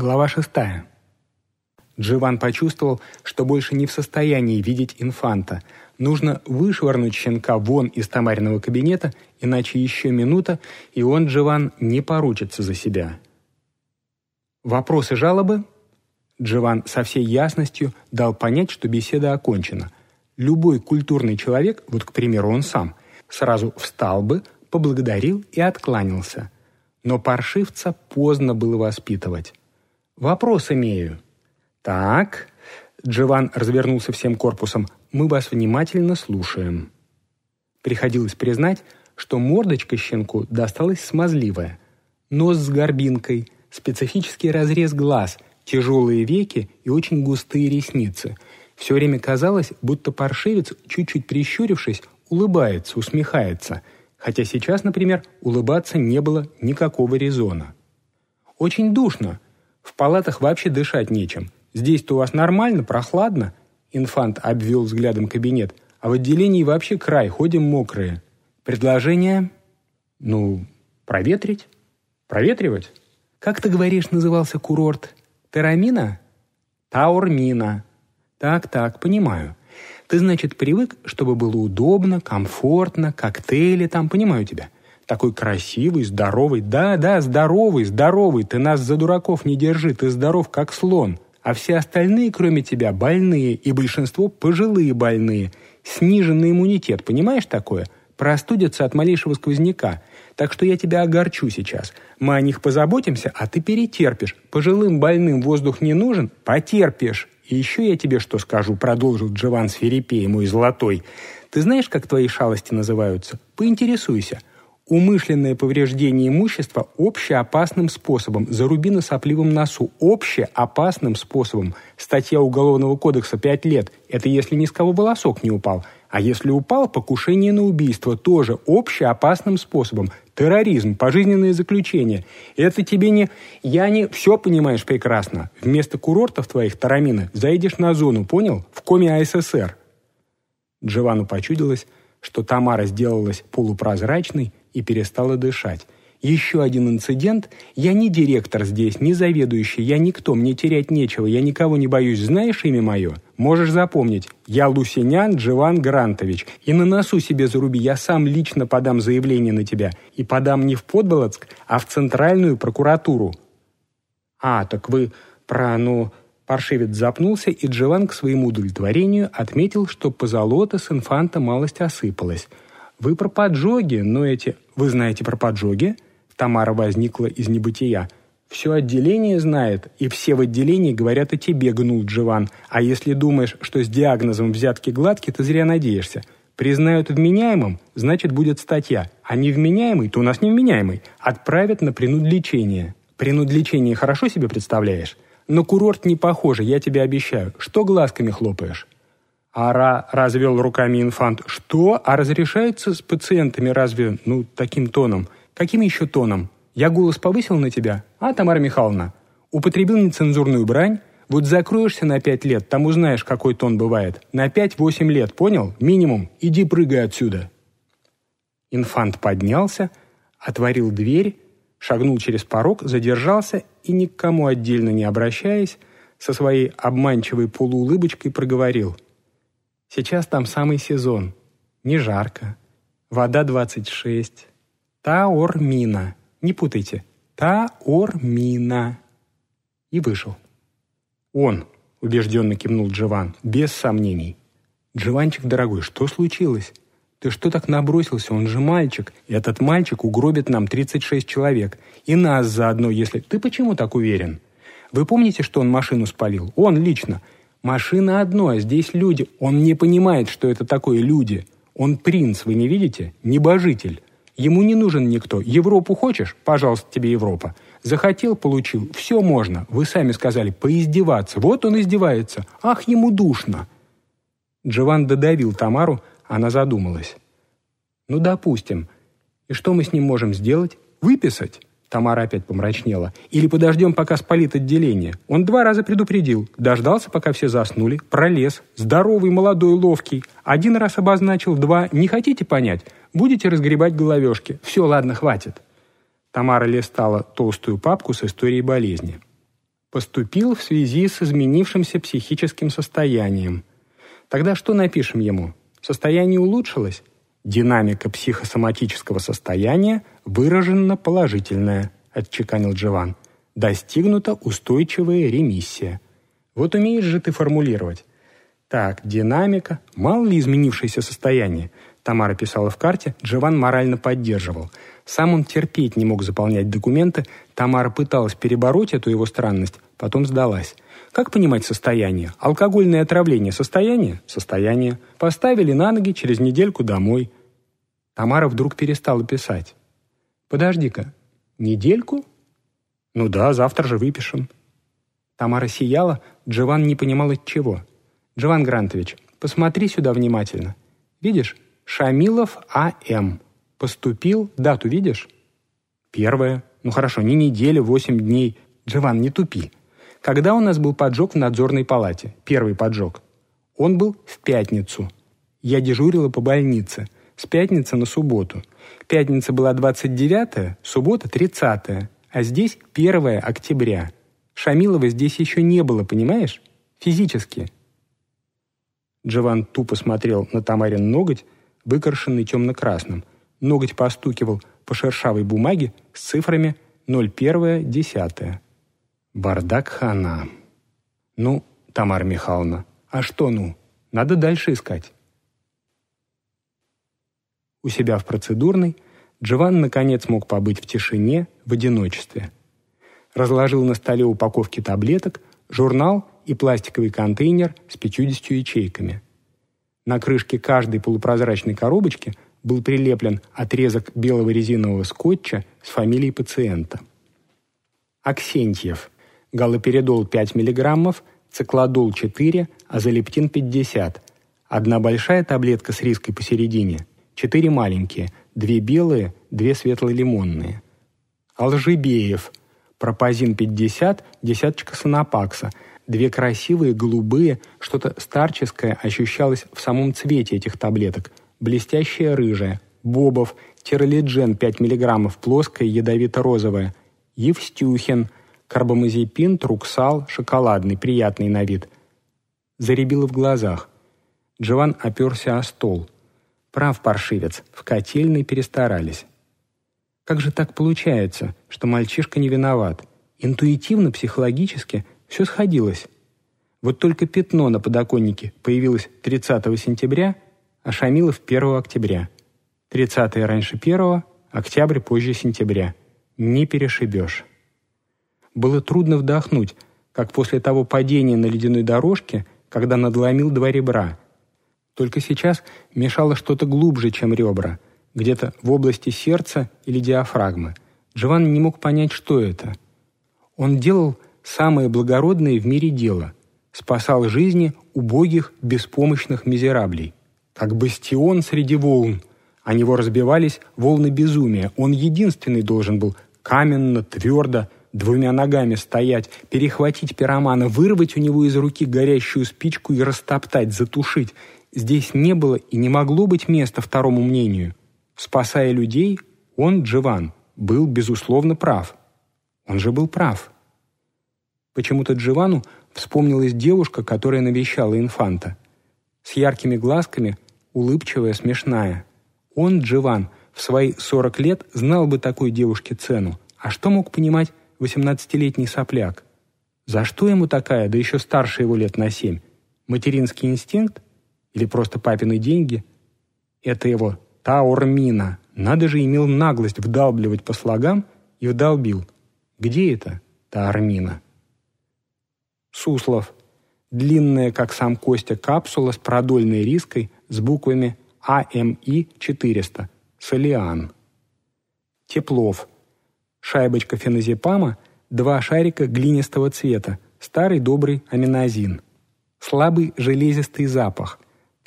Глава шестая. Дживан почувствовал, что больше не в состоянии видеть инфанта. Нужно вышвырнуть щенка вон из Тамариного кабинета, иначе еще минута, и он, Дживан, не поручится за себя. Вопросы жалобы? Дживан со всей ясностью дал понять, что беседа окончена. Любой культурный человек, вот, к примеру, он сам, сразу встал бы, поблагодарил и откланялся. Но паршивца поздно было воспитывать. «Вопрос имею». «Так», — Джован развернулся всем корпусом, «мы вас внимательно слушаем». Приходилось признать, что мордочка щенку досталась смазливая. Нос с горбинкой, специфический разрез глаз, тяжелые веки и очень густые ресницы. Все время казалось, будто паршивец, чуть-чуть прищурившись, улыбается, усмехается. Хотя сейчас, например, улыбаться не было никакого резона. «Очень душно», в палатах вообще дышать нечем. Здесь-то у вас нормально, прохладно?» Инфант обвел взглядом кабинет. «А в отделении вообще край, ходим мокрые. Предложение?» «Ну, проветрить? Проветривать?» «Как ты говоришь, назывался курорт? Терамина?» «Таурмина». «Так-так, понимаю. Ты, значит, привык, чтобы было удобно, комфортно, коктейли там, понимаю тебя. Такой красивый, здоровый. Да, да, здоровый, здоровый. Ты нас за дураков не держи, ты здоров, как слон. А все остальные, кроме тебя, больные, и большинство пожилые больные. Сниженный иммунитет, понимаешь такое? Простудятся от малейшего сквозняка. Так что я тебя огорчу сейчас. Мы о них позаботимся, а ты перетерпишь. Пожилым больным воздух не нужен? Потерпишь. И еще я тебе что скажу, продолжил Джован Сферепей, мой золотой. Ты знаешь, как твои шалости называются? Поинтересуйся умышленное повреждение имущества общеопасным способом, заруби на сопливом носу, общеопасным способом. Статья Уголовного кодекса 5 лет. Это если ни с кого волосок не упал. А если упал, покушение на убийство тоже общеопасным способом. Терроризм, пожизненное заключение. Это тебе не... Я не... Все понимаешь прекрасно. Вместо курортов твоих, Тарамина, заедешь на зону, понял? В коме АССР. Джовану почудилось, что Тамара сделалась полупрозрачной и перестала дышать. Еще один инцидент. Я не директор здесь, не заведующий, я никто, мне терять нечего, я никого не боюсь. Знаешь имя мое? Можешь запомнить. Я Лусинян Дживан Грантович. И на носу себе заруби, я сам лично подам заявление на тебя. И подам не в Подболоцк, а в Центральную прокуратуру. А, так вы про, ну... Паршивец запнулся, и Дживан к своему удовлетворению отметил, что позолота с инфанта малость осыпалась – «Вы про поджоги, но эти...» «Вы знаете про поджоги?» Тамара возникла из небытия. «Все отделение знает, и все в отделении говорят о тебе», — гнул Дживан. «А если думаешь, что с диагнозом взятки гладкие, ты зря надеешься. Признают вменяемым, значит, будет статья. А невменяемый, то у нас невменяемый. Отправят на принудлечение. Принудлечение хорошо себе представляешь? На курорт не похоже, я тебе обещаю. Что глазками хлопаешь?» Ара развел руками инфант. «Что? А разрешается с пациентами разве, ну, таким тоном? Каким еще тоном? Я голос повысил на тебя? А, Тамара Михайловна? Употребил нецензурную брань? Вот закроешься на пять лет, там узнаешь, какой тон бывает. На пять-восемь лет, понял? Минимум. Иди прыгай отсюда». Инфант поднялся, отворил дверь, шагнул через порог, задержался и, ни к кому отдельно не обращаясь, со своей обманчивой полуулыбочкой проговорил – Сейчас там самый сезон. Не жарко. Вода 26. Таормина. Не путайте. Таормина. И вышел. Он, убежденно кивнул Джован, без сомнений. Джованчик, дорогой, что случилось? Ты что так набросился? Он же мальчик. И этот мальчик угробит нам 36 человек. И нас заодно, если... Ты почему так уверен? Вы помните, что он машину спалил? Он лично. Машина одно, а здесь люди. Он не понимает, что это такое люди. Он принц, вы не видите? Небожитель. Ему не нужен никто. Европу хочешь? Пожалуйста, тебе Европа. Захотел, получил. Все можно. Вы сами сказали, поиздеваться. Вот он издевается. Ах, ему душно. Джован додавил Тамару, она задумалась. Ну, допустим. И что мы с ним можем сделать? Выписать? Тамара опять помрачнела. «Или подождем, пока спалит отделение. Он два раза предупредил. Дождался, пока все заснули. Пролез. Здоровый, молодой, ловкий. Один раз обозначил, два. Не хотите понять? Будете разгребать головешки. Все, ладно, хватит». Тамара листала толстую папку с историей болезни. Поступил в связи с изменившимся психическим состоянием. Тогда что напишем ему? Состояние улучшилось? Динамика психосоматического состояния выражена положительная, отчеканил Джован. Достигнута устойчивая ремиссия. Вот умеешь же ты формулировать. Так, динамика, мало ли изменившееся состояние. Тамара писала в карте, Джован морально поддерживал. Сам он терпеть не мог заполнять документы, Тамара пыталась перебороть эту его странность, потом сдалась. Как понимать состояние? Алкогольное отравление – состояние? Состояние. Поставили на ноги, через недельку домой. Тамара вдруг перестала писать. «Подожди-ка, недельку?» «Ну да, завтра же выпишем». Тамара сияла, Джован не понимал от чего. «Джован Грантович, посмотри сюда внимательно. Видишь? Шамилов А.М. Поступил, дату видишь?» «Первое. Ну хорошо, не неделя, восемь дней. Джован, не тупи. Когда у нас был поджог в надзорной палате? Первый поджог. Он был в пятницу. Я дежурила по больнице. С пятницы на субботу. Пятница была 29 суббота 30 а здесь 1 октября. Шамилова здесь еще не было, понимаешь? Физически. Джован тупо смотрел на Тамарин ноготь, выкрашенный темно-красным. Ноготь постукивал по шершавой бумаге с цифрами 01-10. Бардак хана. Ну, Тамара Михайловна, а что ну? Надо дальше искать. У себя в процедурной Джован наконец мог побыть в тишине, в одиночестве. Разложил на столе упаковки таблеток, журнал и пластиковый контейнер с 50 ячейками. На крышке каждой полупрозрачной коробочки был прилеплен отрезок белого резинового скотча с фамилией пациента. Аксентьев. Галоперидол 5 мг, циклодол 4, азолептин 50. Одна большая таблетка с риской посередине, четыре маленькие, две белые, две светло-лимонные. Алжибеев. Пропазин 50, десяточка санапакса. Две красивые, голубые, что-то старческое ощущалось в самом цвете этих таблеток. Блестящая рыжая. Бобов. Тиролиджен 5 мг, плоская, ядовито-розовая. Евстюхин. Карбамазепин, труксал, шоколадный, приятный на вид. Заребило в глазах. Джован оперся о стол. Прав паршивец, в котельной перестарались. Как же так получается, что мальчишка не виноват? Интуитивно, психологически все сходилось. Вот только пятно на подоконнике появилось 30 сентября, а Шамилов 1 октября. 30 раньше 1, октябрь позже сентября. Не перешибешь. Было трудно вдохнуть, как после того падения на ледяной дорожке, когда надломил два ребра. Только сейчас мешало что-то глубже, чем ребра – где-то в области сердца или диафрагмы. Джован не мог понять, что это. Он делал самое благородное в мире дело – спасал жизни убогих, беспомощных мизераблей. Как бастион среди волн. О него разбивались волны безумия. Он единственный должен был каменно, твердо, двумя ногами стоять, перехватить пиромана, вырвать у него из руки горящую спичку и растоптать, затушить. Здесь не было и не могло быть места второму мнению. Спасая людей, он, Дживан, был, безусловно, прав. Он же был прав. Почему-то Дживану вспомнилась девушка, которая навещала инфанта. С яркими глазками, улыбчивая, смешная. Он, Дживан, в свои 40 лет знал бы такой девушке цену. А что мог понимать 18-летний сопляк? За что ему такая, да еще старше его лет на семь? Материнский инстинкт? Или просто папины деньги? Это его Таурмина. Надо же имел наглость вдалбливать по слогам и вдолбил. Где это Таурмина? Суслов. Длинная, как сам Костя, капсула с продольной риской с буквами АМИ-400. Солиан. Теплов. Шайбочка феназепама, два шарика глинистого цвета, старый добрый аминозин. Слабый железистый запах.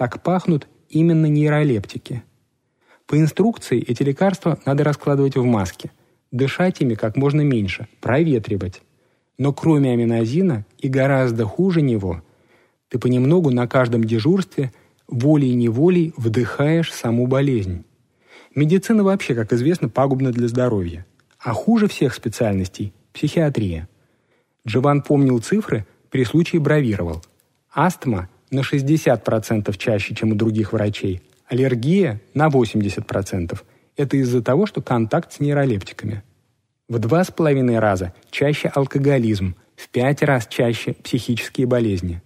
Так пахнут именно нейролептики. По инструкции эти лекарства надо раскладывать в маске, дышать ими как можно меньше, проветривать. Но кроме аминозина и гораздо хуже него, ты понемногу на каждом дежурстве волей-неволей вдыхаешь саму болезнь. Медицина вообще, как известно, пагубна для здоровья. А хуже всех специальностей – психиатрия. Джован помнил цифры, при случае бравировал. Астма на 60% чаще, чем у других врачей, аллергия на 80%. Это из-за того, что контакт с нейролептиками. В два с половиной раза чаще алкоголизм, в пять раз чаще психические болезни.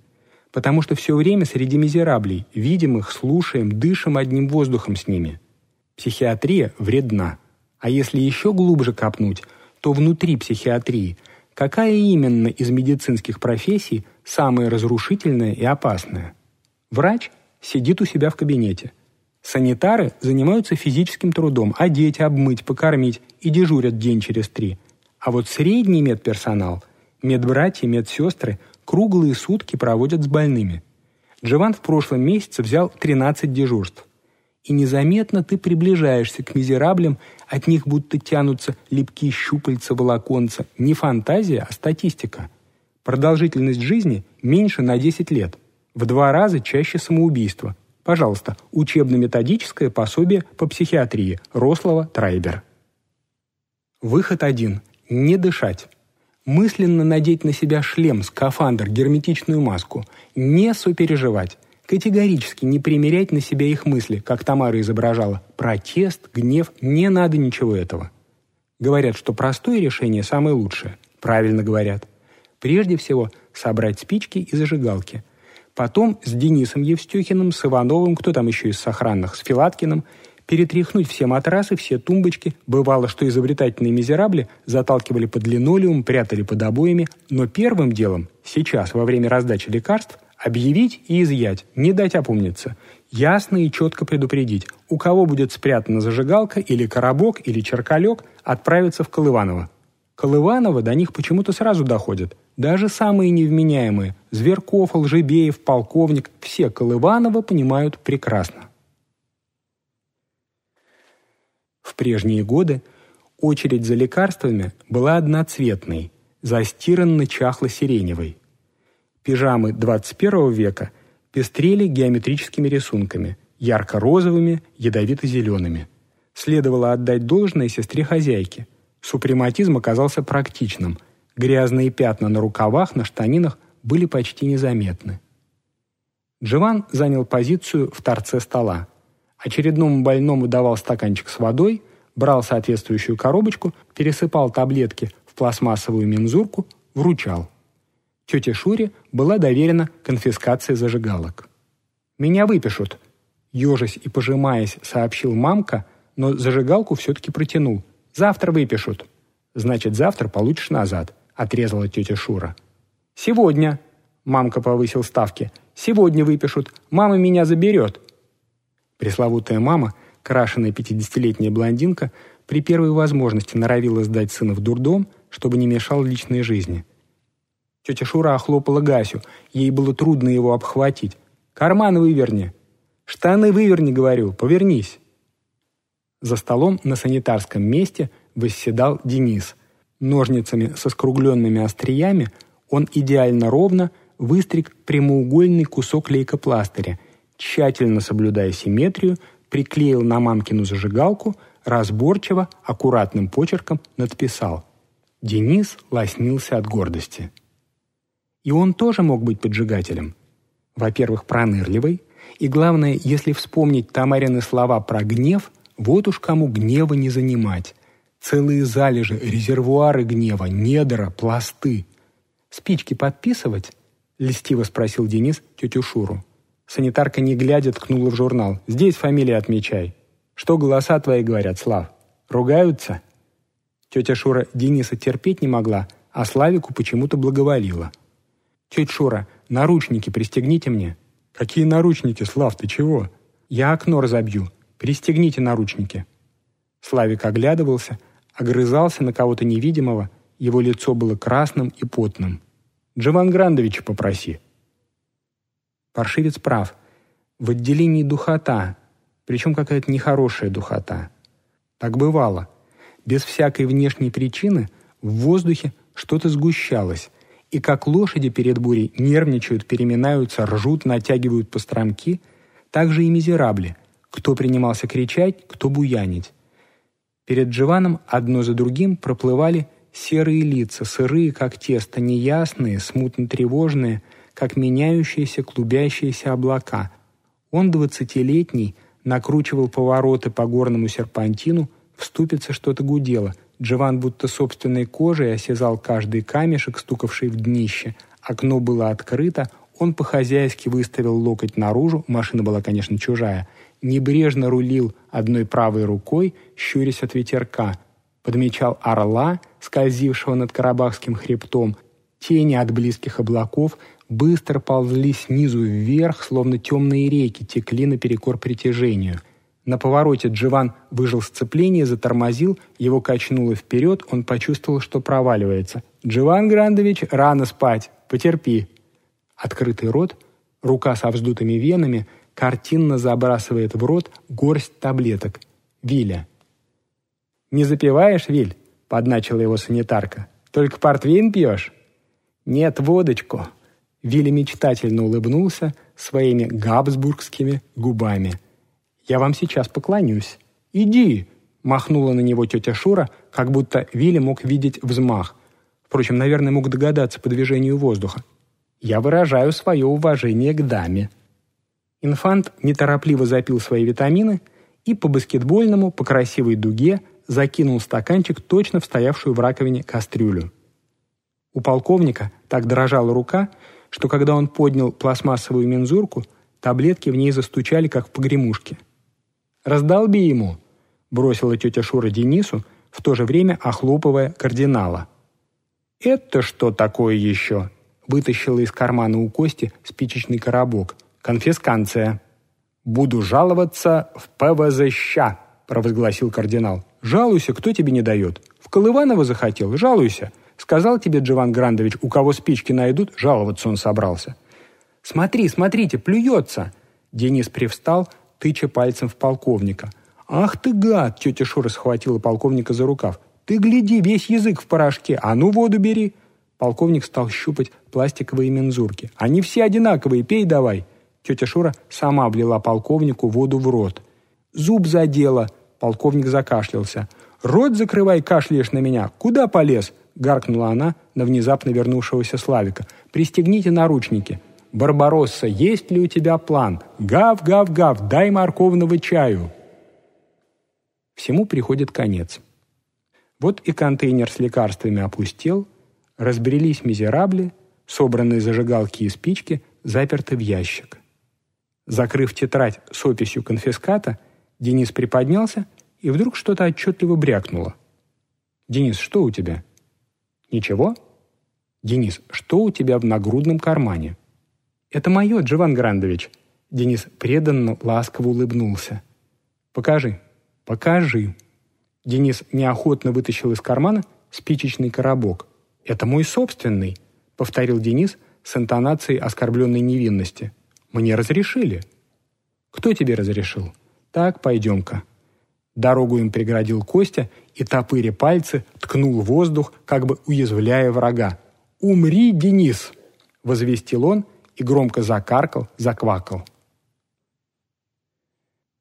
Потому что все время среди мизераблей, видим их, слушаем, дышим одним воздухом с ними. Психиатрия вредна. А если еще глубже копнуть, то внутри психиатрии какая именно из медицинских профессий самая разрушительная и опасная? Врач сидит у себя в кабинете. Санитары занимаются физическим трудом, одеть, обмыть, покормить и дежурят день через три. А вот средний медперсонал, медбратья, медсестры круглые сутки проводят с больными. Джован в прошлом месяце взял 13 дежурств и незаметно ты приближаешься к мизераблям, от них будто тянутся липкие щупальца, волоконца. Не фантазия, а статистика. Продолжительность жизни меньше на 10 лет. В два раза чаще самоубийство. Пожалуйста, учебно-методическое пособие по психиатрии Рослова Трайбер. Выход один. Не дышать. Мысленно надеть на себя шлем, скафандр, герметичную маску. Не сопереживать. Категорически не примерять на себя их мысли, как Тамара изображала. Протест, гнев, не надо ничего этого. Говорят, что простое решение самое лучшее. Правильно говорят. Прежде всего, собрать спички и зажигалки. Потом с Денисом Евстюхиным, с Ивановым, кто там еще из сохранных, с Филаткиным, перетряхнуть все матрасы, все тумбочки. Бывало, что изобретательные мизерабли заталкивали под линолеум, прятали под обоями. Но первым делом, сейчас, во время раздачи лекарств, Объявить и изъять, не дать опомниться. Ясно и четко предупредить, у кого будет спрятана зажигалка или коробок или черкалек, отправиться в Колываново. Колываново до них почему-то сразу доходят. Даже самые невменяемые – Зверков, Лжебеев, Полковник – все Колываново понимают прекрасно. В прежние годы очередь за лекарствами была одноцветной, застиранно-чахло-сиреневой – Пижамы 21 века пестрели геометрическими рисунками, ярко-розовыми, ядовито-зелеными. Следовало отдать должное сестре-хозяйке. Супрематизм оказался практичным. Грязные пятна на рукавах, на штанинах были почти незаметны. Джован занял позицию в торце стола. Очередному больному давал стаканчик с водой, брал соответствующую коробочку, пересыпал таблетки в пластмассовую мензурку, вручал. Тете Шуре была доверена конфискация зажигалок. «Меня выпишут», — ежась и пожимаясь, сообщил мамка, но зажигалку все-таки протянул. «Завтра выпишут». «Значит, завтра получишь назад», — отрезала тетя Шура. «Сегодня», — мамка повысил ставки, — «сегодня выпишут. Мама меня заберет». Пресловутая мама, крашеная пятидесятилетняя блондинка, при первой возможности норовила сдать сына в дурдом, чтобы не мешал личной жизни — Тетя Шура охлопала Гасю. Ей было трудно его обхватить. «Карман выверни!» «Штаны выверни, говорю, повернись!» За столом на санитарском месте восседал Денис. Ножницами со скругленными остриями он идеально ровно выстриг прямоугольный кусок лейкопластыря, тщательно соблюдая симметрию, приклеил на мамкину зажигалку, разборчиво, аккуратным почерком надписал. Денис лоснился от гордости. И он тоже мог быть поджигателем. Во-первых, пронырливый, и главное, если вспомнить Тамарины слова про гнев, вот уж кому гнева не занимать. Целые залежи, резервуары гнева, недра, пласты. «Спички подписывать?» — льстиво спросил Денис тетю Шуру. Санитарка, не глядя, ткнула в журнал. «Здесь фамилия отмечай». «Что голоса твои говорят, Слав? Ругаются?» Тетя Шура Дениса терпеть не могла, а Славику почему-то благоволила — «Тетя Шура, наручники пристегните мне». «Какие наручники, Слав, ты чего?» «Я окно разобью. Пристегните наручники». Славик оглядывался, огрызался на кого-то невидимого, его лицо было красным и потным. «Джован Грандовича попроси». Паршивец прав. В отделении духота, причем какая-то нехорошая духота. Так бывало. Без всякой внешней причины в воздухе что-то сгущалось, и как лошади перед бурей нервничают, переминаются, ржут, натягивают постромки, так же и мизерабли, кто принимался кричать, кто буянить. Перед Дживаном одно за другим проплывали серые лица, сырые, как тесто, неясные, смутно тревожные, как меняющиеся, клубящиеся облака. Он, двадцатилетний, накручивал повороты по горному серпантину, в ступице что-то гудело. Джован будто собственной кожей осязал каждый камешек, стукавший в днище. Окно было открыто, он по-хозяйски выставил локоть наружу, машина была, конечно, чужая, небрежно рулил одной правой рукой, щурясь от ветерка, подмечал орла, скользившего над Карабахским хребтом, тени от близких облаков быстро ползли снизу вверх, словно темные реки текли наперекор притяжению. На повороте Дживан выжил сцепление, затормозил, его качнуло вперед, он почувствовал, что проваливается. «Дживан Грандович, рано спать, потерпи». Открытый рот, рука со вздутыми венами, картинно забрасывает в рот горсть таблеток. Виля. «Не запиваешь, Виль?» — подначила его санитарка. «Только портвейн пьешь?» «Нет, водочку». Вилли мечтательно улыбнулся своими габсбургскими губами. «Я вам сейчас поклонюсь». «Иди!» — махнула на него тетя Шура, как будто Вилли мог видеть взмах. Впрочем, наверное, мог догадаться по движению воздуха. «Я выражаю свое уважение к даме». Инфант неторопливо запил свои витамины и по баскетбольному, по красивой дуге закинул стаканчик точно в стоявшую в раковине кастрюлю. У полковника так дрожала рука, что когда он поднял пластмассовую мензурку, таблетки в ней застучали, как в погремушке. «Раздолби ему!» — бросила тетя Шура Денису, в то же время охлопывая кардинала. «Это что такое еще?» — вытащила из кармана у Кости спичечный коробок — Конфисканция. «Буду жаловаться в ПВЗЩ», — провозгласил кардинал. «Жалуйся, кто тебе не дает. В Колываново захотел? Жалуйся. Сказал тебе Джован Грандович, у кого спички найдут, жаловаться он собрался». «Смотри, смотрите, плюется!» Денис привстал, тыча пальцем в полковника. «Ах ты гад!» — тетя Шура схватила полковника за рукав. «Ты гляди, весь язык в порошке, а ну воду бери!» Полковник стал щупать пластиковые мензурки. «Они все одинаковые, пей давай!» Тетя Шура сама облила полковнику воду в рот. «Зуб задело!» Полковник закашлялся. «Рот закрывай, кашляешь на меня! Куда полез?» Гаркнула она на внезапно вернувшегося Славика. «Пристегните наручники!» «Барбаросса, есть ли у тебя план? Гав, гав, гав, дай морковного чаю!» Всему приходит конец. Вот и контейнер с лекарствами опустел, разбрелись мизерабли, собранные зажигалки и спички заперты в ящик. Закрыв тетрадь с описью конфиската, Денис приподнялся, и вдруг что-то отчетливо брякнуло. «Денис, что у тебя?» «Ничего?» «Денис, что у тебя в нагрудном кармане?» «Это мое, Джован Грандович». Денис преданно, ласково улыбнулся. «Покажи, покажи». Денис неохотно вытащил из кармана спичечный коробок. «Это мой собственный», — повторил Денис с интонацией оскорбленной невинности. Мне разрешили. Кто тебе разрешил? Так, пойдем-ка. Дорогу им преградил Костя и, топыря пальцы, ткнул воздух, как бы уязвляя врага. «Умри, Денис!» — возвестил он и громко закаркал, заквакал.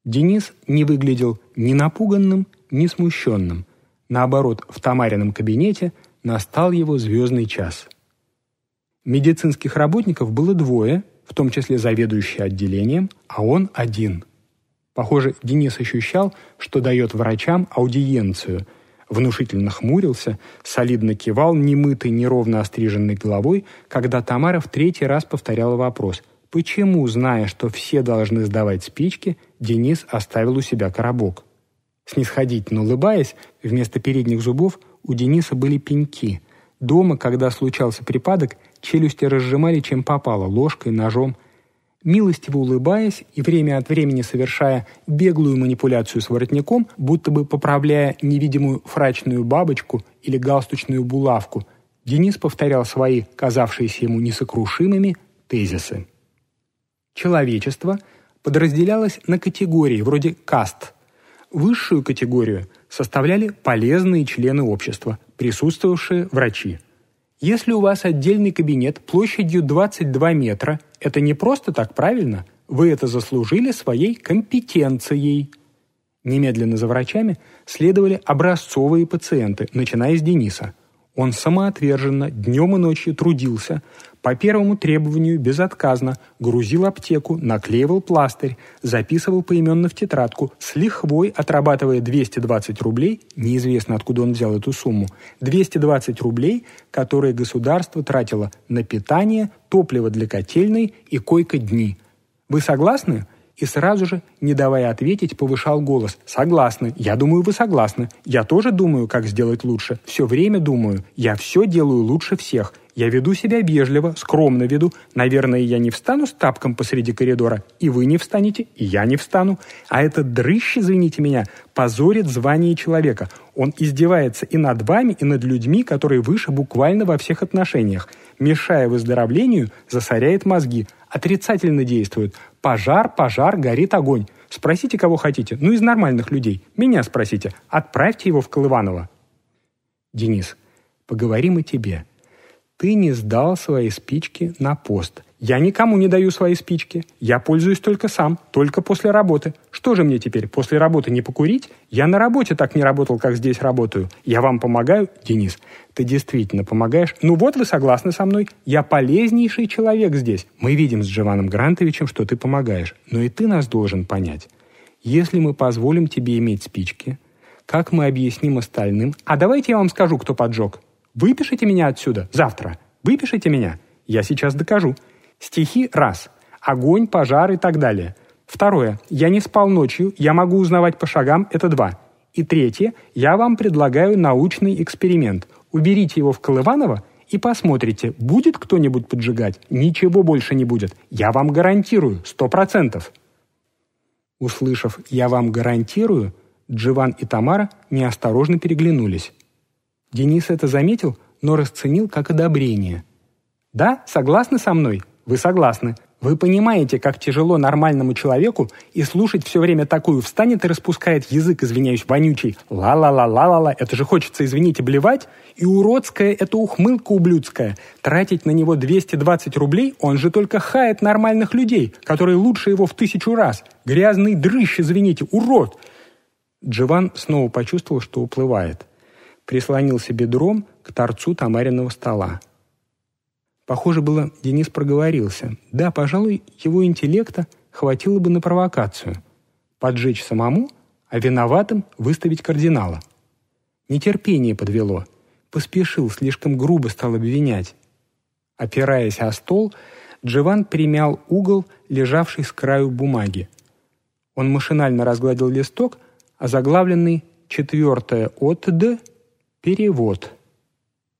Денис не выглядел ни напуганным, ни смущенным. Наоборот, в Тамарином кабинете настал его звездный час. Медицинских работников было двое — в том числе заведующий отделением, а он один. Похоже, Денис ощущал, что дает врачам аудиенцию, внушительно хмурился, солидно кивал немытой, неровно остриженной головой, когда Тамара в третий раз повторяла вопрос «Почему, зная, что все должны сдавать спички, Денис оставил у себя коробок?» Снисходительно улыбаясь, вместо передних зубов у Дениса были пеньки. Дома, когда случался припадок, челюсти разжимали чем попало, ложкой, ножом. Милостиво улыбаясь и время от времени совершая беглую манипуляцию с воротником, будто бы поправляя невидимую фрачную бабочку или галстучную булавку, Денис повторял свои, казавшиеся ему несокрушимыми, тезисы. Человечество подразделялось на категории вроде каст. Высшую категорию составляли полезные члены общества, присутствовавшие врачи – если у вас отдельный кабинет площадью 22 метра, это не просто так, правильно? Вы это заслужили своей компетенцией. Немедленно за врачами следовали образцовые пациенты, начиная с Дениса. Он самоотверженно днем и ночью трудился, по первому требованию безотказно грузил аптеку, наклеивал пластырь, записывал поименно в тетрадку, с лихвой отрабатывая 220 рублей, неизвестно откуда он взял эту сумму, 220 рублей, которые государство тратило на питание, топливо для котельной и койко-дни. Вы согласны? И сразу же, не давая ответить, повышал голос. «Согласны. Я думаю, вы согласны. Я тоже думаю, как сделать лучше. Все время думаю. Я все делаю лучше всех. Я веду себя вежливо, скромно веду. Наверное, я не встану с тапком посреди коридора, и вы не встанете, и я не встану. А этот дрыщ, извините меня, позорит звание человека. Он издевается и над вами, и над людьми, которые выше буквально во всех отношениях. Мешая выздоровлению, засоряет мозги. Отрицательно действует. Пожар, пожар, горит огонь. Спросите, кого хотите. Ну, из нормальных людей. Меня спросите. Отправьте его в Колываново. Денис, поговорим о тебе. Ты не сдал свои спички на пост. Я никому не даю свои спички. Я пользуюсь только сам, только после работы. Что же мне теперь, после работы не покурить? Я на работе так не работал, как здесь работаю. Я вам помогаю, Денис. Ты действительно помогаешь. Ну вот вы согласны со мной. Я полезнейший человек здесь. Мы видим с Джованом Грантовичем, что ты помогаешь. Но и ты нас должен понять. Если мы позволим тебе иметь спички, как мы объясним остальным? А давайте я вам скажу, кто поджег. Выпишите меня отсюда завтра. Выпишите меня. Я сейчас докажу. Стихи – раз. Огонь, пожар и так далее. Второе. Я не спал ночью, я могу узнавать по шагам – это два. И третье. Я вам предлагаю научный эксперимент. Уберите его в Колываново и посмотрите, будет кто-нибудь поджигать. Ничего больше не будет. Я вам гарантирую, сто процентов. Услышав «я вам гарантирую», Дживан и Тамара неосторожно переглянулись. Денис это заметил, но расценил как одобрение. «Да, согласны со мной? Вы согласны. Вы понимаете, как тяжело нормальному человеку и слушать все время такую встанет и распускает язык, извиняюсь, вонючий. Ла-ла-ла-ла-ла-ла, это же хочется, извините, блевать. И уродская это ухмылка ублюдская. Тратить на него 220 рублей, он же только хает нормальных людей, которые лучше его в тысячу раз. Грязный дрыщ, извините, урод. Дживан снова почувствовал, что уплывает прислонился бедром к торцу Тамариного стола. Похоже было, Денис проговорился. Да, пожалуй, его интеллекта хватило бы на провокацию. Поджечь самому, а виноватым выставить кардинала. Нетерпение подвело. Поспешил, слишком грубо стал обвинять. Опираясь о стол, Дживан примял угол, лежавший с краю бумаги. Он машинально разгладил листок, а заглавленный «Четвертое от Д» Перевод.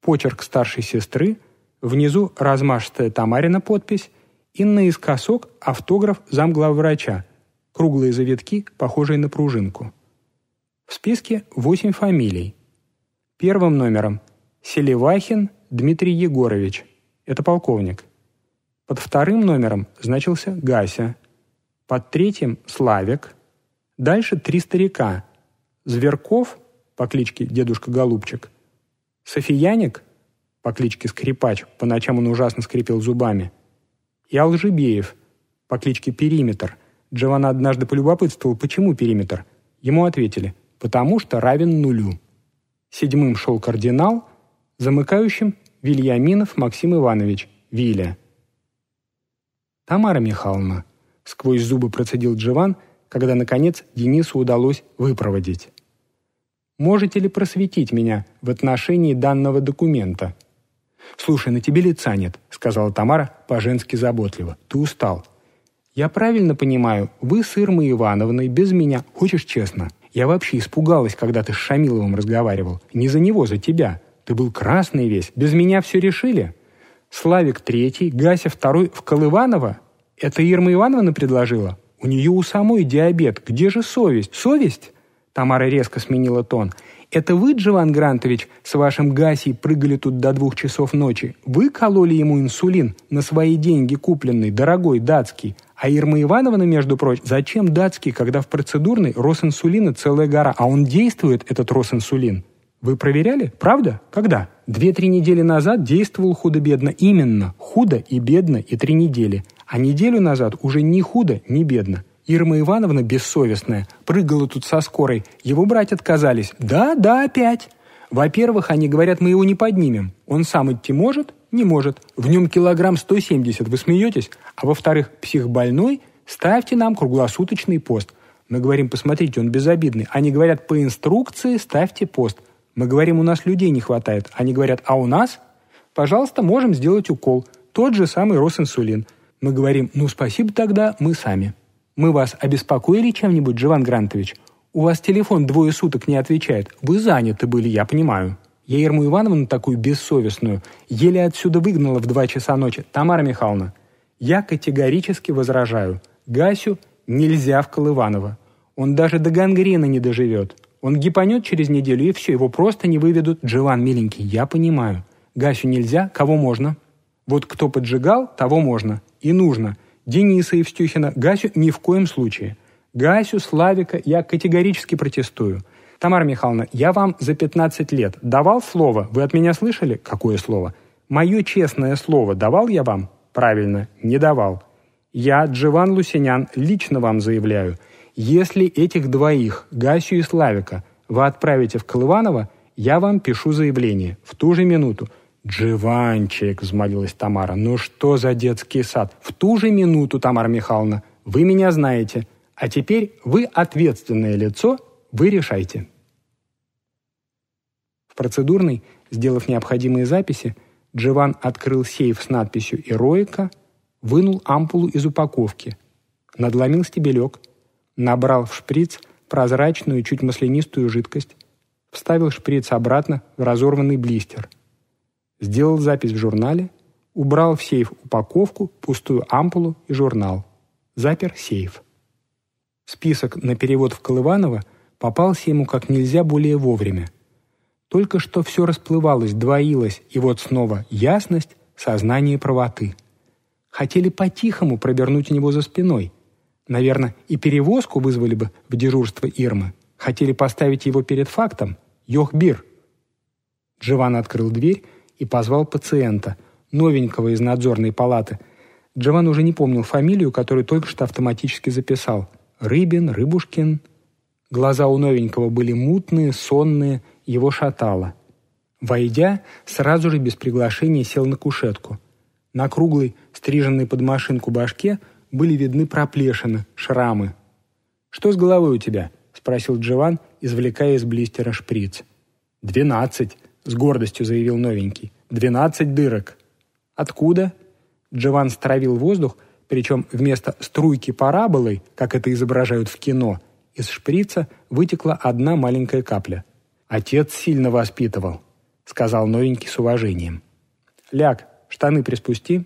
Почерк старшей сестры, внизу размашистая Тамарина подпись и наискосок автограф замглавврача, круглые завитки, похожие на пружинку. В списке восемь фамилий. Первым номером Селивахин Дмитрий Егорович. Это полковник. Под вторым номером значился Гася. Под третьим – Славик. Дальше три старика. Зверков по кличке Дедушка Голубчик, Софияник по кличке Скрипач, по ночам он ужасно скрипел зубами, и Алжибеев по кличке Периметр. Джованна однажды полюбопытствовал, почему периметр. Ему ответили, потому что равен нулю. Седьмым шел кардинал, замыкающим Вильяминов Максим Иванович, Виля. «Тамара Михайловна», — сквозь зубы процедил Джован, когда, наконец, Денису удалось выпроводить. Можете ли просветить меня в отношении данного документа?» «Слушай, на тебе лица нет», — сказала Тамара по-женски заботливо. «Ты устал». «Я правильно понимаю, вы с Ирмой Ивановной без меня. Хочешь честно? Я вообще испугалась, когда ты с Шамиловым разговаривал. Не за него, за тебя. Ты был красный весь. Без меня все решили?» «Славик третий, Гася второй в Колываново? Это Ирма Ивановна предложила? У нее у самой диабет. Где же совесть? Совесть?» Тамара резко сменила тон. «Это вы, Джован Грантович, с вашим Гасей прыгали тут до двух часов ночи? Вы кололи ему инсулин на свои деньги купленный, дорогой, датский? А Ирма Ивановна, между прочим, зачем датский, когда в процедурной Росинсулина целая гора, а он действует, этот Росинсулин? Вы проверяли? Правда? Когда? Две-три недели назад действовал худо-бедно. Именно. Худо и бедно и три недели. А неделю назад уже ни худо, ни бедно. Ирма Ивановна, бессовестная, прыгала тут со скорой. Его брать отказались. Да, да, опять. Во-первых, они говорят, мы его не поднимем. Он сам идти может? Не может. В нем килограмм 170, вы смеетесь? А во-вторых, психбольной, ставьте нам круглосуточный пост. Мы говорим, посмотрите, он безобидный. Они говорят, по инструкции ставьте пост. Мы говорим, у нас людей не хватает. Они говорят, а у нас? Пожалуйста, можем сделать укол. Тот же самый Росинсулин. Мы говорим, ну спасибо тогда, мы сами. Мы вас обеспокоили чем-нибудь, Джован Грантович? У вас телефон двое суток не отвечает. Вы заняты были, я понимаю. Я Ерму Ивановну такую бессовестную еле отсюда выгнала в два часа ночи. Тамара Михайловна, я категорически возражаю. Гасю нельзя в Колываново. Он даже до гангрены не доживет. Он гипанет через неделю, и все, его просто не выведут. Джован, миленький, я понимаю. Гасю нельзя, кого можно? Вот кто поджигал, того можно. И нужно. Дениса Евстюхина Гасю ни в коем случае – Гасю, Славика я категорически протестую. Тамара Михайловна, я вам за 15 лет давал слово? Вы от меня слышали? Какое слово? Мое честное слово давал я вам? Правильно, не давал. Я, Дживан Лусинян, лично вам заявляю, если этих двоих, Гасю и Славика, вы отправите в Колываново, я вам пишу заявление. В ту же минуту. «Дживанчик», — взмолилась Тамара, — «ну что за детский сад?» «В ту же минуту, Тамара Михайловна, вы меня знаете. А теперь вы ответственное лицо, вы решайте. В процедурной, сделав необходимые записи, Дживан открыл сейф с надписью «Эроика», вынул ампулу из упаковки, надломил стебелек, набрал в шприц прозрачную, чуть маслянистую жидкость, вставил шприц обратно в разорванный блистер, сделал запись в журнале, убрал в сейф упаковку, пустую ампулу и журнал, запер сейф. Список на перевод в Колываново попался ему как нельзя более вовремя. Только что все расплывалось, двоилось, и вот снова ясность, сознание правоты. Хотели по-тихому провернуть у него за спиной. Наверное, и перевозку вызвали бы в дежурство Ирмы. Хотели поставить его перед фактом. Йохбир. Джован открыл дверь и позвал пациента, новенького из надзорной палаты. Джован уже не помнил фамилию, которую только что автоматически записал – Рыбин, Рыбушкин. Глаза у новенького были мутные, сонные, его шатало. Войдя, сразу же без приглашения сел на кушетку. На круглой, стриженной под машинку башке были видны проплешины, шрамы. «Что с головой у тебя?» — спросил Джован, извлекая из блистера шприц. «Двенадцать», — с гордостью заявил новенький. «Двенадцать дырок». «Откуда?» Джован стравил воздух, причем вместо струйки параболы, как это изображают в кино, из шприца вытекла одна маленькая капля. «Отец сильно воспитывал», — сказал новенький с уважением. «Ляг, штаны приспусти».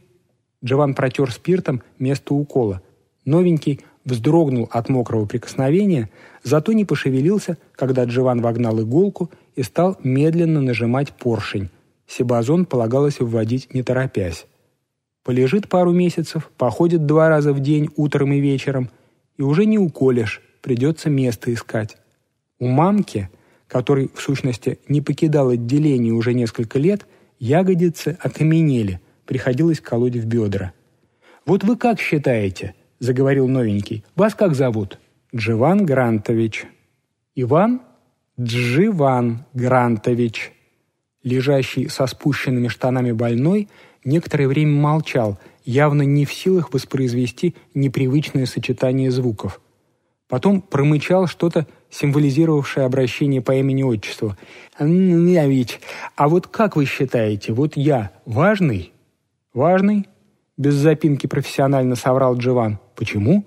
Джован протер спиртом место укола. Новенький вздрогнул от мокрого прикосновения, зато не пошевелился, когда Джован вогнал иголку и стал медленно нажимать поршень. Себазон полагалось вводить не торопясь. Полежит пару месяцев, походит два раза в день, утром и вечером, и уже не уколешь, придется место искать. У мамки, который, в сущности, не покидал отделение уже несколько лет, ягодицы окаменели, приходилось колоть в бедра. «Вот вы как считаете?» – заговорил новенький. «Вас как зовут?» «Дживан Грантович». «Иван?» «Дживан Грантович». Лежащий со спущенными штанами больной – некоторое время молчал, явно не в силах воспроизвести непривычное сочетание звуков. Потом промычал что-то, символизировавшее обращение по имени-отчеству. «Навич, а вот как вы считаете, вот я важный?» «Важный?» – без запинки профессионально соврал Джован. «Почему?»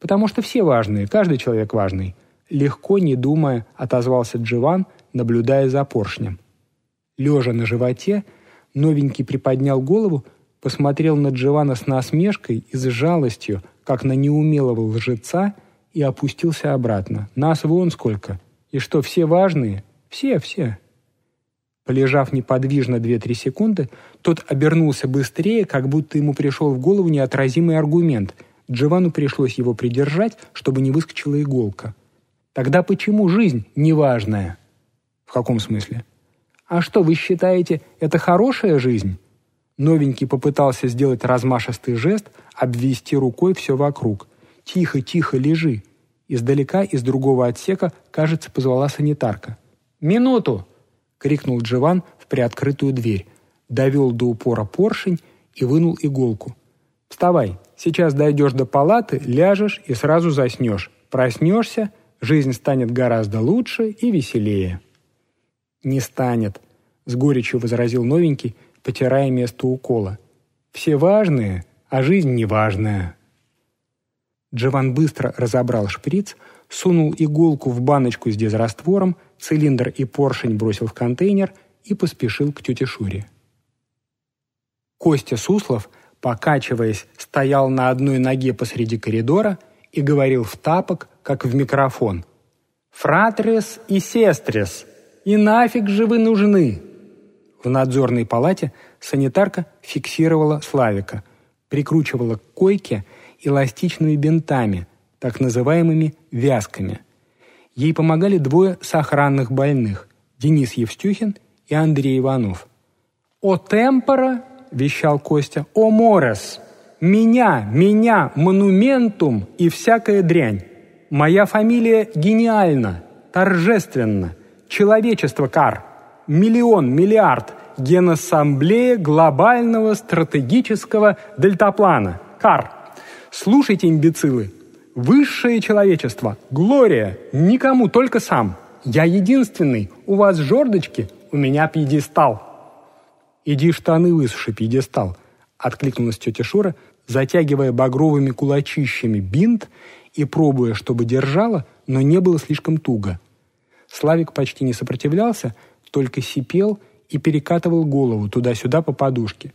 «Потому что все важные, каждый человек важный». Легко, не думая, отозвался Джован, наблюдая за поршнем. Лежа на животе – Новенький приподнял голову, посмотрел на Джована с насмешкой и с жалостью, как на неумелого лжеца, и опустился обратно. «Нас вон сколько! И что, все важные? Все, все!» Полежав неподвижно две-три секунды, тот обернулся быстрее, как будто ему пришел в голову неотразимый аргумент. Джовану пришлось его придержать, чтобы не выскочила иголка. «Тогда почему жизнь неважная?» «В каком смысле?» «А что, вы считаете, это хорошая жизнь?» Новенький попытался сделать размашистый жест, обвести рукой все вокруг. «Тихо, тихо, лежи!» Издалека, из другого отсека, кажется, позвала санитарка. «Минуту!» — крикнул Джован в приоткрытую дверь, довел до упора поршень и вынул иголку. «Вставай, сейчас дойдешь до палаты, ляжешь и сразу заснешь. Проснешься, жизнь станет гораздо лучше и веселее». «Не станет», — с горечью возразил новенький, потирая место укола. «Все важные, а жизнь неважная». Джован быстро разобрал шприц, сунул иголку в баночку с дезраствором, цилиндр и поршень бросил в контейнер и поспешил к тете Шуре. Костя Суслов, покачиваясь, стоял на одной ноге посреди коридора и говорил в тапок, как в микрофон. «Фратрес и сестрес! И нафиг же вы нужны!» В надзорной палате санитарка фиксировала Славика, прикручивала к койке эластичными бинтами, так называемыми вязками. Ей помогали двое сохранных больных – Денис Евстюхин и Андрей Иванов. «О темпора!» – вещал Костя. «О морес! Меня, меня, монументум и всякая дрянь! Моя фамилия гениальна, торжественна, человечество кар, миллион, миллиард, Генассамблея глобального стратегического дельтаплана. Кар. Слушайте, имбецилы. Высшее человечество. Глория. Никому, только сам. Я единственный. У вас жердочки, у меня пьедестал. «Иди штаны высуши, пьедестал», — откликнулась тетя Шура, затягивая багровыми кулачищами бинт и пробуя, чтобы держала, но не было слишком туго. Славик почти не сопротивлялся, только сипел и перекатывал голову туда-сюда по подушке.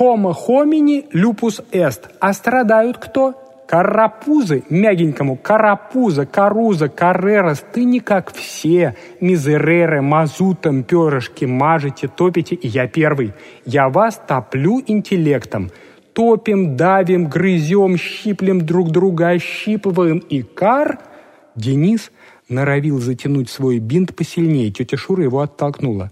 «Homo homini lupus est. А страдают кто?» Карапузы, мягенькому, карапуза, каруза, карерас, ты не как все, мизереры, мазутом перышки мажете, топите, и я первый. Я вас топлю интеллектом. Топим, давим, грызем, щиплем друг друга, ощипываем. И кар... Денис норовил затянуть свой бинт посильнее, тетя Шура его оттолкнула.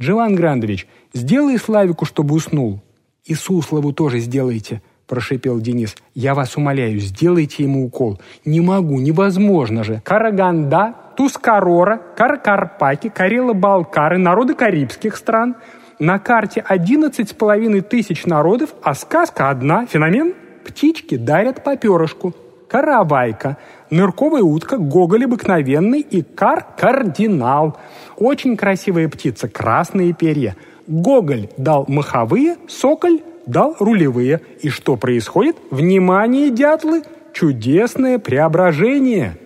«Джован Грандович, сделай Славику, чтобы уснул». «И Суслову тоже сделайте», – прошипел Денис. «Я вас умоляю, сделайте ему укол. Не могу, невозможно же. Караганда, Тускарора, Каркарпаки, Карело-Балкары, народы карибских стран. На карте 11 с половиной тысяч народов, а сказка одна. Феномен? Птички дарят по перышку. Каравайка, нырковая утка, гоголь обыкновенный и кар-кардинал. Очень красивая птица, красные перья. Гоголь дал маховые, соколь дал рулевые. И что происходит? Внимание, дятлы! Чудесное преображение!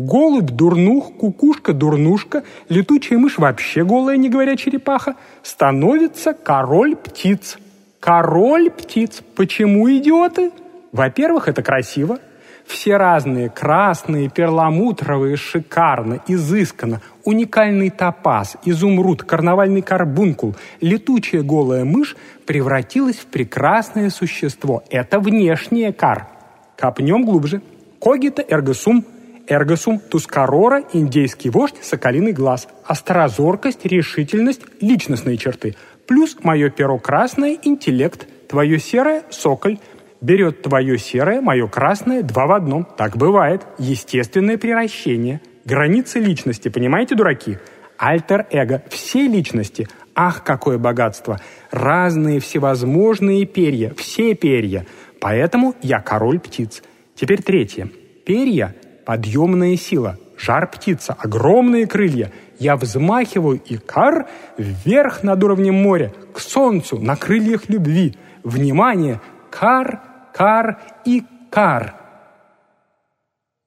Голубь, дурнух, кукушка, дурнушка, летучая мышь, вообще голая, не говоря черепаха, становится король птиц. Король птиц. Почему идиоты? Во-первых, это красиво. Все разные, красные, перламутровые, шикарно, изысканно. Уникальный топаз, изумруд, карнавальный карбункул, летучая голая мышь превратилась в прекрасное существо. Это внешнее кар. Копнем глубже. Когита эргосум эргосум тускарора, индейский вождь, соколиный глаз, острозоркость, решительность, личностные черты. Плюс мое перо красное, интеллект, твое серое – соколь, берет твое серое, мое красное, два в одном. Так бывает. Естественное превращение. Границы личности, понимаете, дураки? Альтер-эго. Все личности. Ах, какое богатство! Разные всевозможные перья. Все перья. Поэтому я король птиц. Теперь третье. Перья – подъемная сила. Жар птица, огромные крылья. Я взмахиваю и кар вверх над уровнем моря, к солнцу, на крыльях любви. Внимание! Кар Кар и Кар.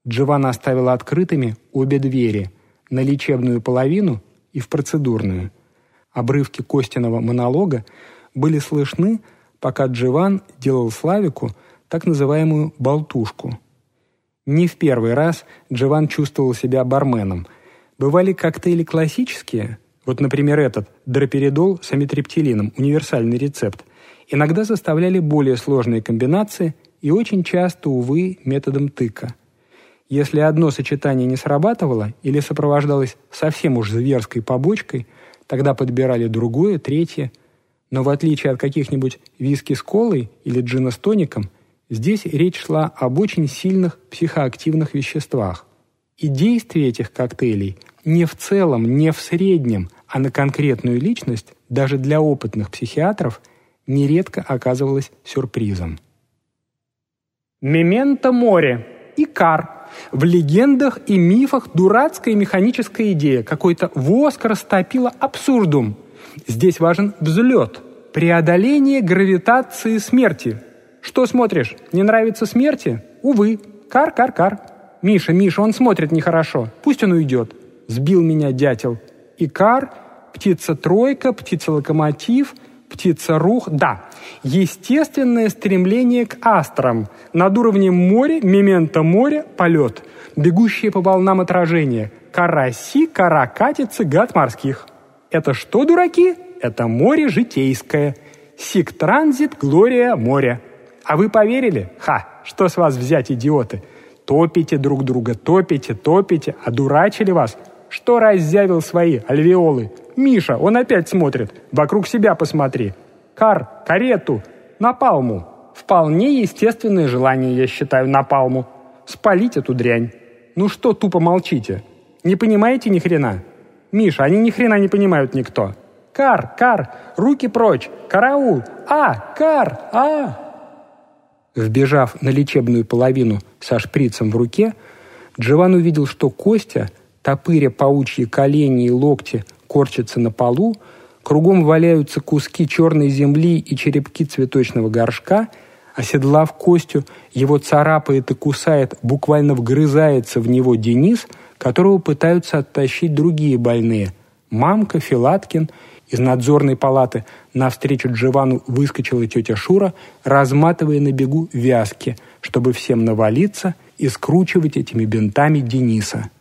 Джованна оставила открытыми обе двери – на лечебную половину и в процедурную. Обрывки Костиного монолога были слышны, пока Джован делал Славику так называемую «болтушку». Не в первый раз Джован чувствовал себя барменом. Бывали коктейли классические, вот, например, этот – дроперидол с амитриптилином, универсальный рецепт, иногда заставляли более сложные комбинации и очень часто, увы, методом тыка. Если одно сочетание не срабатывало или сопровождалось совсем уж зверской побочкой, тогда подбирали другое, третье. Но в отличие от каких-нибудь виски с колой или джина с тоником, здесь речь шла об очень сильных психоактивных веществах. И действие этих коктейлей не в целом, не в среднем, а на конкретную личность даже для опытных психиатров нередко оказывалась сюрпризом. «Мементо море» Икар. В легендах и мифах дурацкая механическая идея. Какой-то воск растопила абсурдум. Здесь важен взлет, преодоление гравитации смерти. Что смотришь? Не нравится смерти? Увы. Кар-кар-кар. Миша, Миша, он смотрит нехорошо. Пусть он уйдет. Сбил меня дятел. Икар, птица-тройка, птица-локомотив – птица-рух, да, естественное стремление к астрам, над уровнем моря, мемента моря, полет, бегущие по волнам отражения, караси, каракатицы, гад морских. Это что, дураки? Это море житейское. Сик-транзит, глория, море. А вы поверили? Ха, что с вас взять, идиоты? Топите друг друга, топите, топите, а дурачили вас? Что раззявил свои альвеолы? Миша, он опять смотрит. Вокруг себя посмотри. Кар, карету, на палму. Вполне естественное желание, я считаю, на палму. Спалить эту дрянь. Ну что тупо молчите? Не понимаете ни хрена? Миша, они ни хрена не понимают никто. Кар, кар, руки прочь, караул, а, кар, а. Вбежав на лечебную половину со шприцем в руке, Джован увидел, что Костя, топыря паучьи колени и локти, корчится на полу, кругом валяются куски черной земли и черепки цветочного горшка, оседлав Костю, его царапает и кусает, буквально вгрызается в него Денис, которого пытаются оттащить другие больные. Мамка, Филаткин из надзорной палаты. Навстречу Джовану выскочила тетя Шура, разматывая на бегу вязки, чтобы всем навалиться и скручивать этими бинтами Дениса –